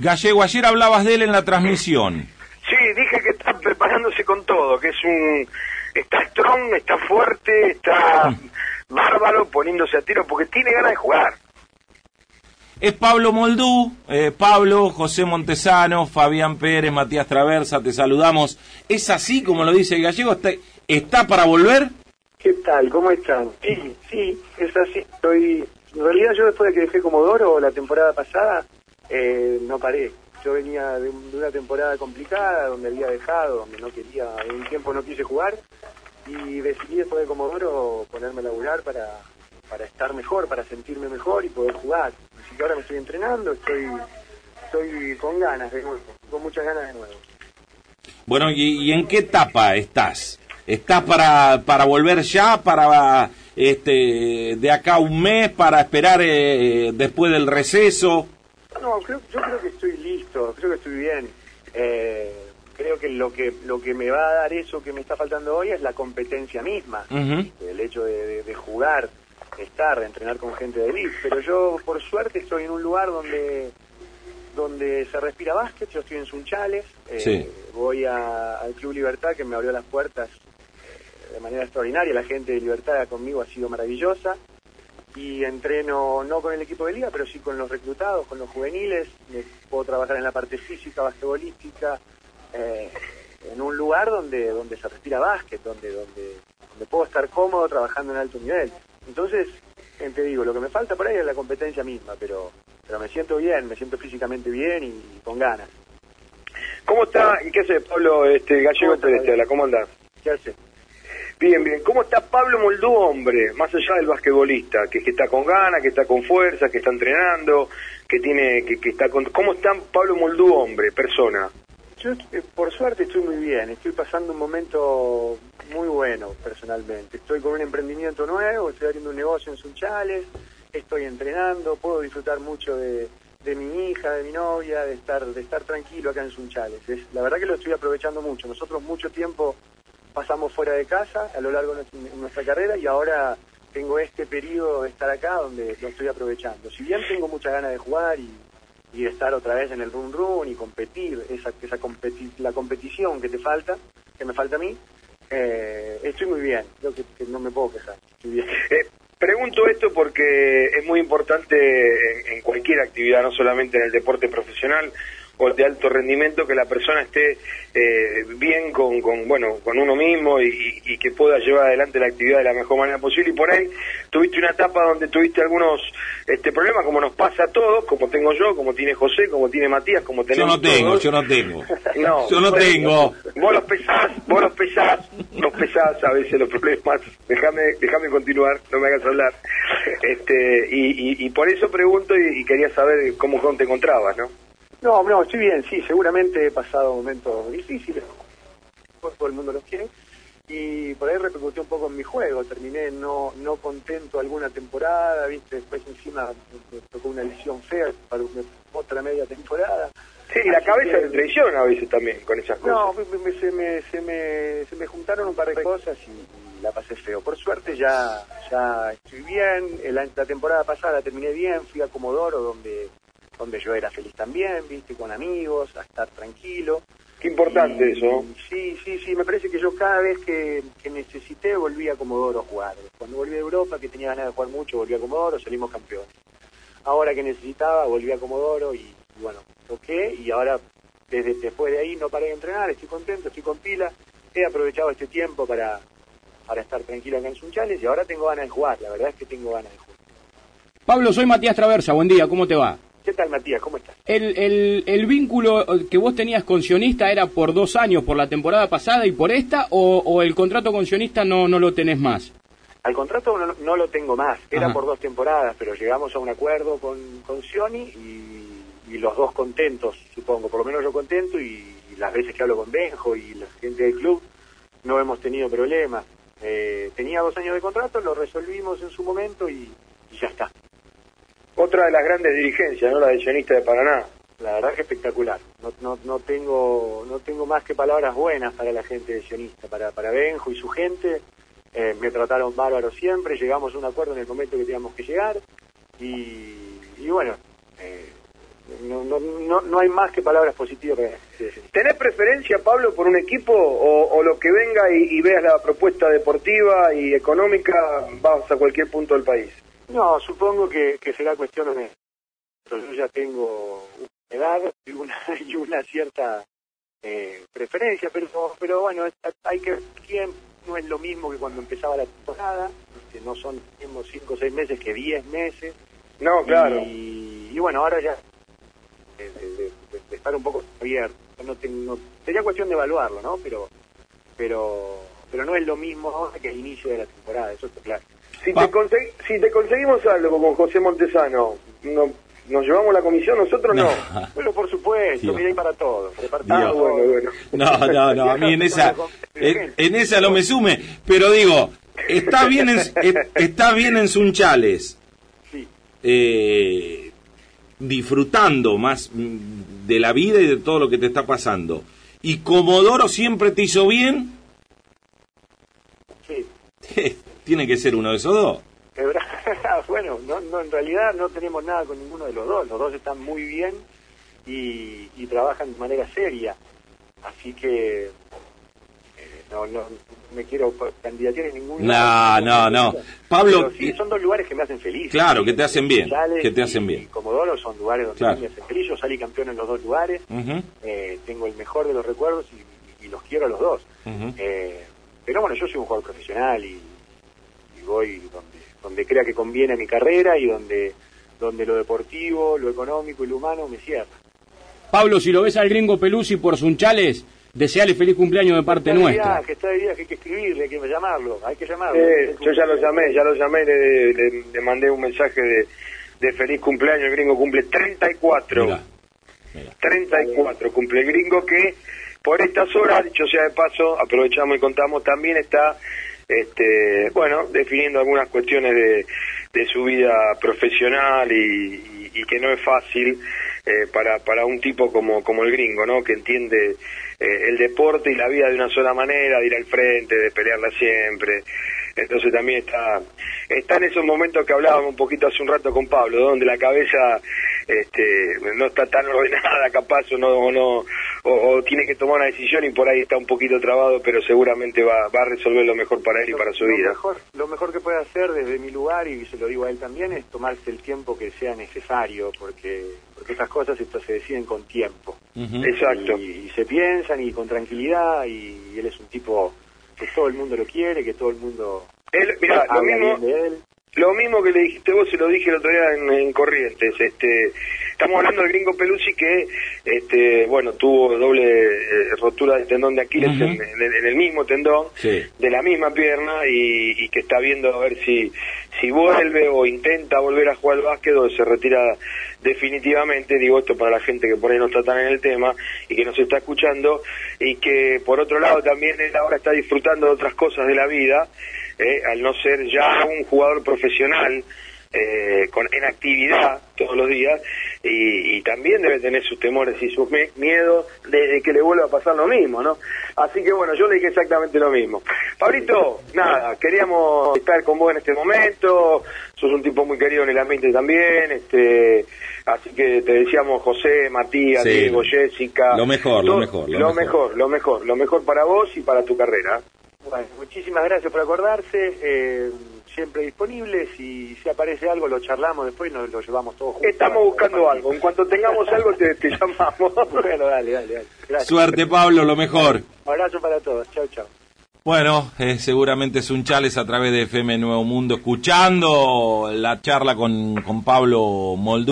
Gallego, ayer hablabas de él en la transmisión. Sí, dije que está preparándose con todo, que es un... Está strong, está fuerte, está bárbaro, poniéndose a tiro, porque tiene ganas de jugar. Es Pablo Moldú, eh, Pablo, José Montesano, Fabián Pérez, Matías Traversa, te saludamos. ¿Es así como lo dice el gallego? ¿Está, está para volver? ¿Qué tal? ¿Cómo están? Sí, sí, es así. Estoy... En realidad yo después de que dejé Comodoro la temporada pasada, eh, no paré. Yo venía de, un- de una temporada complicada, donde había dejado, donde no quería, en un tiempo no quise jugar, y decidí después de Comodoro ponerme a laburar para, para estar mejor, para sentirme mejor y poder jugar. Así que ahora me estoy entrenando, estoy, estoy con ganas de nuevo, con muchas ganas de nuevo. Bueno, ¿y, y en qué etapa estás? ¿Estás para, para volver ya, para este, de acá un mes, para esperar eh, después del receso? No, creo, yo creo que estoy listo, creo que estoy bien. Eh, creo que lo que lo que me va a dar eso que me está faltando hoy es la competencia misma, el hecho de, de- de jugar, estar, de entrenar con gente de elite. Pero yo, por suerte, estoy en un lugar donde donde se respira básquet, yo estoy en Sunchales, eh, Sí. voy a- al Club Libertad que me abrió las puertas eh, de manera extraordinaria, la gente de Libertad conmigo ha sido maravillosa y entreno no con el equipo de liga, pero sí con los reclutados, con los juveniles, puedo trabajar en la parte física, basquetbolística, eh, en un lugar donde donde se respira básquet, donde donde donde puedo estar cómodo trabajando en alto nivel. Entonces, eh, te digo, lo que me falta por ahí es la competencia misma, pero pero me siento bien, me siento físicamente bien y, con ganas. ¿Cómo está? ¿Y qué hace Pablo este, Gallego ¿Cómo está, Pérez? ¿Cómo andás? ¿Qué hace? Bien, bien. ¿Cómo está Pablo Moldú, hombre? Más allá del basquetbolista, que, está con ganas, que está con fuerza, que está entrenando, que tiene, que, que está con... ¿Cómo está Pablo Moldú, hombre, persona? Yo, eh, por suerte, estoy muy bien. Estoy pasando un momento muy bueno, personalmente. Estoy con un emprendimiento nuevo, estoy abriendo un negocio en Sunchales, estoy entrenando, puedo disfrutar mucho de, de mi hija, de mi novia, de estar de estar tranquilo acá en Sunchales. Es, la verdad que lo estoy aprovechando mucho. Nosotros mucho tiempo pasamos fuera de casa a lo largo de nuestra, carrera y ahora tengo este periodo de estar acá donde lo estoy aprovechando. Si bien tengo muchas ganas de jugar y, de estar otra vez en el run run y competir, esa, esa competi- la competición que te falta, que me falta a mí, eh, estoy muy bien, creo que, no me puedo quejar. Eh, pregunto esto porque es muy importante en cualquier actividad, no solamente en el deporte profesional o de alto rendimiento, que la persona esté eh, bien con, con, bueno, con uno mismo y, y que pueda llevar adelante la actividad de la mejor manera posible. Y por ahí tuviste una etapa donde tuviste algunos este, problemas, como nos pasa a todos, como tengo yo, como tiene José, como tiene Matías, como Yo tenemos no tengo, todos. yo no tengo. No, Yo no tengo. Vos los pesás, vos los pesás, los pesás a veces los problemas. Déjame, déjame continuar, no me hagas hablar. Este, y, y, y por eso pregunto y, y quería saber cómo te encontrabas, ¿no? No, no, estoy bien, sí, seguramente he pasado momentos difíciles, todo el mundo los quiere, y por ahí repercutió un poco en mi juego, terminé no no contento alguna temporada, viste, después encima me tocó una lesión fea para una- otra media temporada. Sí, y la Así cabeza que- traiciona a veces también con esas No, cosas. me- me- se, me, se, me, se me juntaron un par de cosas y, la pasé feo. Por suerte ya, ya estoy bien. Año- la temporada pasada terminé bien, fui a Comodoro donde, donde yo era feliz también, viste, con amigos, a estar tranquilo. Qué importante Y- eso. Sí, sí, sí, me parece que yo cada vez que, que necesité volví a Comodoro a jugar. Cuando volví a Europa, que tenía ganas de jugar mucho, volví a Comodoro, salimos campeones. Ahora que necesitaba, volví a Comodoro y, y bueno, toqué y ahora desde después de ahí no paré de entrenar, estoy contento, estoy con pila, he aprovechado este tiempo para, para estar tranquilo acá en Sunchales y ahora tengo ganas de jugar, la verdad es que tengo ganas de jugar. Pablo, soy Matías Traversa, buen día, ¿cómo te va? ¿Qué tal Matías? ¿Cómo estás? El, el, el vínculo que vos tenías con Sionista era por dos años, por la temporada pasada y por esta, o, o el contrato con Sionista no, no lo tenés más? Al contrato no, no lo tengo más, era Ajá. por dos temporadas, pero llegamos a un acuerdo con, con Sioni y, y los dos contentos, supongo, por lo menos yo contento y, y las veces que hablo con Benjo y la gente del club no hemos tenido problemas. Eh, tenía dos años de contrato, lo resolvimos en su momento y, y ya está. Otra de las grandes dirigencias, ¿no? La de Llanista de Paraná. La verdad que espectacular. No, no, no tengo no tengo más que palabras buenas para la gente de Sionista, para, para Benjo y su gente. Eh, me trataron bárbaro siempre, llegamos a un acuerdo en el momento que teníamos que llegar y, bueno, eh, no, no, no, no hay más que palabras positivas decir. ¿Tenés preferencia, Pablo, por un equipo o, o lo que venga y, y veas la propuesta deportiva y económica, vas a cualquier punto del país? No, supongo que, que será cuestión de... Yo ya tengo una edad y una, y una cierta eh, preferencia, pero, pero bueno, hay que ver quién no es lo mismo que cuando empezaba la temporada, que no son mismos cinco o seis meses que diez meses. No, claro. Y, y bueno, ahora ya de, de- de- de estar un poco abierto. No tengo, sería cuestión de evaluarlo, ¿no? Pero, pero, pero no es lo mismo que el inicio de la temporada, eso está claro. Si te, consegui- si te conseguimos algo con José Montesano, no, ¿nos llevamos la comisión nosotros? No. Bueno, por supuesto, mira, hay para todos. Ah, bueno, bueno. No, no, no, a mí en esa, en, en esa no me sume, pero digo, está bien en, está bien en Sunchales, Sí. eh, disfrutando más mm, de la vida y de todo lo que te está pasando. ¿Y Comodoro siempre te hizo bien? Sí. Tiene que ser uno de esos dos. Bueno, no, no, en realidad no tenemos nada con ninguno de los dos. Los dos están muy bien y, y trabajan de manera seria. Así que eh, no, no me quiero candidatear en ningún No, no, no. Pablo, sí, son dos lugares que me hacen feliz. Claro, que te hacen bien, que te hacen bien. Y Comodoro son lugares donde Claro. me hacen feliz. Yo salí campeón en los dos lugares. Eh, tengo el mejor de los recuerdos y, y los quiero a los dos. Eh, pero bueno, yo soy un jugador profesional y voy donde, donde crea que conviene a mi carrera y donde, donde lo deportivo, lo económico y lo humano me cierra. Pablo, si lo ves al gringo Pelusi por Sunchales, deseale feliz cumpleaños de parte está de nuestra. viaje, está de viaje, hay que escribirle, hay que llamarlo, hay que llamarlo. Eh, yo ya lo llamé, ya lo llamé, le, le- le mandé un mensaje de, de feliz cumpleaños, el gringo cumple 34. Mirá, mirá. 34 cumple el gringo que por estas horas, dicho sea de paso, aprovechamos y contamos, también está, este, bueno, definiendo algunas cuestiones de, su vida profesional y, que no es fácil eh, para, un tipo como, el gringo, ¿no? Que entiende eh, el deporte y la vida de una sola manera, de ir al frente, de pelearla siempre. Entonces también está, en esos momentos que hablábamos un poquito hace un rato con Pablo, donde la cabeza este, no está tan ordenada capaz no, o, no o, o tiene que tomar una decisión y por ahí está un poquito trabado, pero seguramente va, va a resolver lo mejor para él y para su lo vida. Mejor, lo mejor que puede hacer desde mi lugar, y se lo digo a él también, es tomarse el tiempo que sea necesario, porque, porque estas cosas esto se deciden con tiempo. Exacto. y, y se piensan y con tranquilidad y él es un tipo que todo el mundo lo quiere, que todo el mundo Él, mira, lo habla mismo, bien de él. Lo mismo que le dijiste vos, se lo dije el otro día en, en Corrientes. Este, estamos hablando del gringo Pelusi que, este, bueno, tuvo doble eh, rotura de tendón de Aquiles en, en el- en el mismo tendón, Sí. de la misma pierna, y, y que está viendo a ver si, si vuelve o intenta volver a jugar al básquet o se retira definitivamente. Digo esto para la gente que por ahí no está tan en el tema y que nos está escuchando, y que por otro lado también él ahora está disfrutando de otras cosas de la vida eh, al no ser ya un jugador profesional eh, con, en actividad todos los días y, y también debe tener sus temores y sus me- miedos de, de que le vuelva a pasar lo mismo, ¿no? Así que bueno, yo le dije exactamente lo mismo. Pablito, nada, queríamos estar con vos en este momento, sos un tipo muy querido en el ambiente también, este, así que te decíamos José, Matías, Sí. Diego, Jessica. Lo mejor, lo mejor, lo Lo mejor. mejor, lo mejor, lo mejor para vos y para tu carrera. Bueno, muchísimas gracias por acordarse. eh, siempre disponible. Si, si aparece algo, lo charlamos después y nos lo llevamos todos juntos. Estamos buscando algo. En cuanto tengamos algo, te, te llamamos. Bueno, dale, dale, dale. Gracias. Suerte, Pablo, lo mejor. Un abrazo para todos. Chau, chau. Bueno, eh, seguramente es un chales a través de FM Nuevo Mundo, escuchando la charla con, con Pablo Moldú.